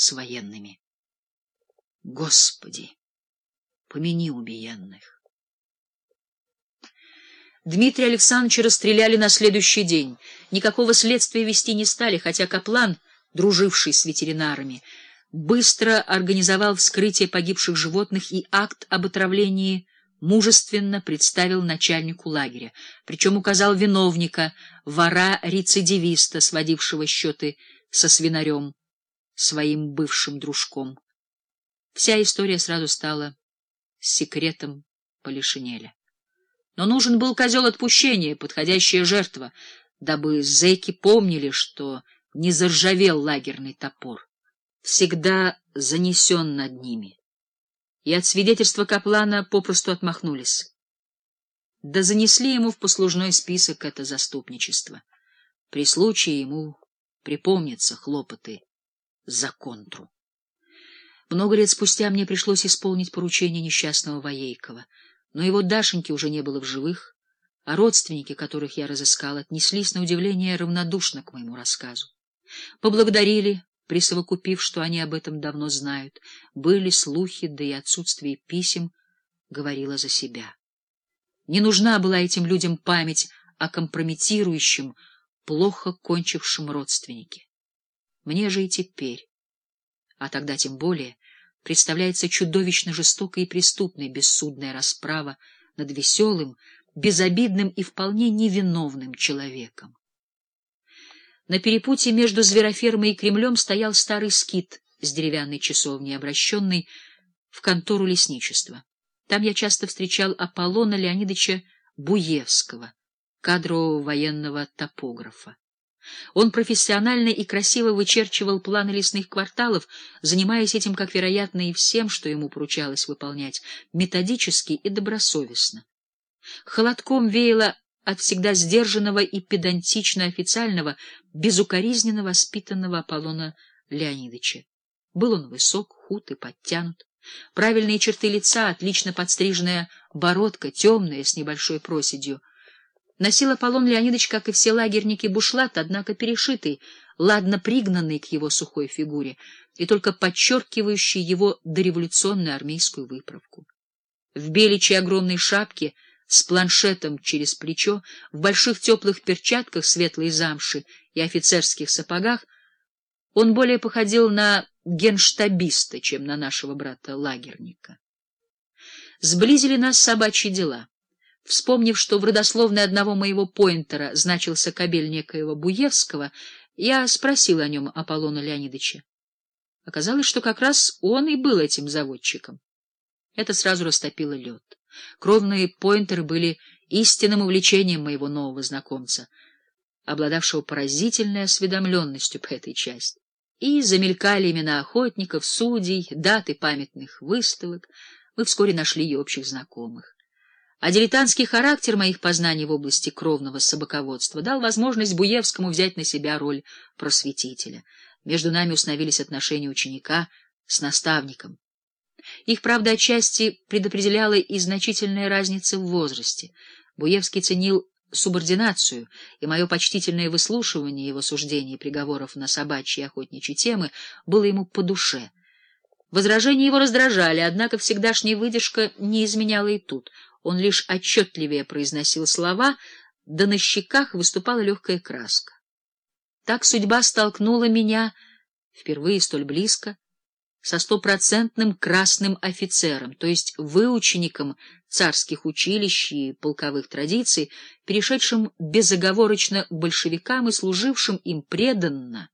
с военными. Господи, помяни убиенных. Дмитрия Александровича расстреляли на следующий день. Никакого следствия вести не стали, хотя Каплан, друживший с ветеринарами, быстро организовал вскрытие погибших животных и акт об отравлении мужественно представил начальнику лагеря, причем указал виновника, вора-рецидивиста, сводившего счеты со свинарем, своим бывшим дружком. Вся история сразу стала секретом Полишинеля. Но нужен был козел отпущения, подходящая жертва, дабы зэки помнили, что не заржавел лагерный топор, всегда занесен над ними и от свидетельства Каплана попросту отмахнулись. Да занесли ему в послужной список это заступничество. При случае ему припомнятся хлопоты за контру. Много лет спустя мне пришлось исполнить поручение несчастного Воейкова, но его Дашеньки уже не было в живых, а родственники, которых я разыскал, отнеслись на удивление равнодушно к моему рассказу. Поблагодарили, присовокупив, что они об этом давно знают. Были слухи, да и отсутствие писем говорило за себя. Не нужна была этим людям память о компрометирующем, плохо кончившем родственнике. Мне же и теперь, а тогда тем более, представляется чудовищно жестокой и преступной бессудная расправа над веселым, безобидным и вполне невиновным человеком. На перепутье между зверофермой и Кремлем стоял старый скит с деревянной часовней, обращенный в контору лесничества. Там я часто встречал Аполлона Леонидовича Буевского, кадрового военного топографа. Он профессионально и красиво вычерчивал планы лесных кварталов, занимаясь этим, как вероятно, и всем, что ему поручалось выполнять, методически и добросовестно. Холодком веяло от всегда сдержанного и педантично официального, безукоризненно воспитанного Аполлона Леонидовича. Был он высок, худ и подтянут. Правильные черты лица, отлично подстриженная бородка, темная, с небольшой проседью. Носил Аполлон Леонидович, как и все лагерники, бушлат, однако перешитый, ладно пригнанный к его сухой фигуре и только подчеркивающий его дореволюционную армейскую выправку. В беличьей огромной шапке — с планшетом через плечо, в больших теплых перчатках светлой замши и офицерских сапогах, он более походил на генштабиста, чем на нашего брата-лагерника. Сблизили нас собачьи дела. Вспомнив, что в родословной одного моего поинтера значился кабель некоего Буевского, я спросил о нем Аполлона Леонидовича. Оказалось, что как раз он и был этим заводчиком. Это сразу растопило лед. Кровные поинтеры были истинным увлечением моего нового знакомца, обладавшего поразительной осведомленностью по этой части. И замелькали имена охотников, судей, даты памятных выставок. Мы вскоре нашли и общих знакомых. А дилетантский характер моих познаний в области кровного собаководства дал возможность Буевскому взять на себя роль просветителя. Между нами установились отношения ученика с наставником. Их, правда, отчасти предопределяла и значительная разница в возрасте. Буевский ценил субординацию, и мое почтительное выслушивание его суждений и приговоров на собачьи и охотничьи темы было ему по душе. Возражения его раздражали, однако всегдашняя выдержка не изменяла и тут. Он лишь отчетливее произносил слова, да на щеках выступала легкая краска. Так судьба столкнула меня впервые столь близко со стопроцентным красным офицером, то есть выучеником царских училищ и полковых традиций, перешедшим безоговорочно к большевикам и служившим им преданно,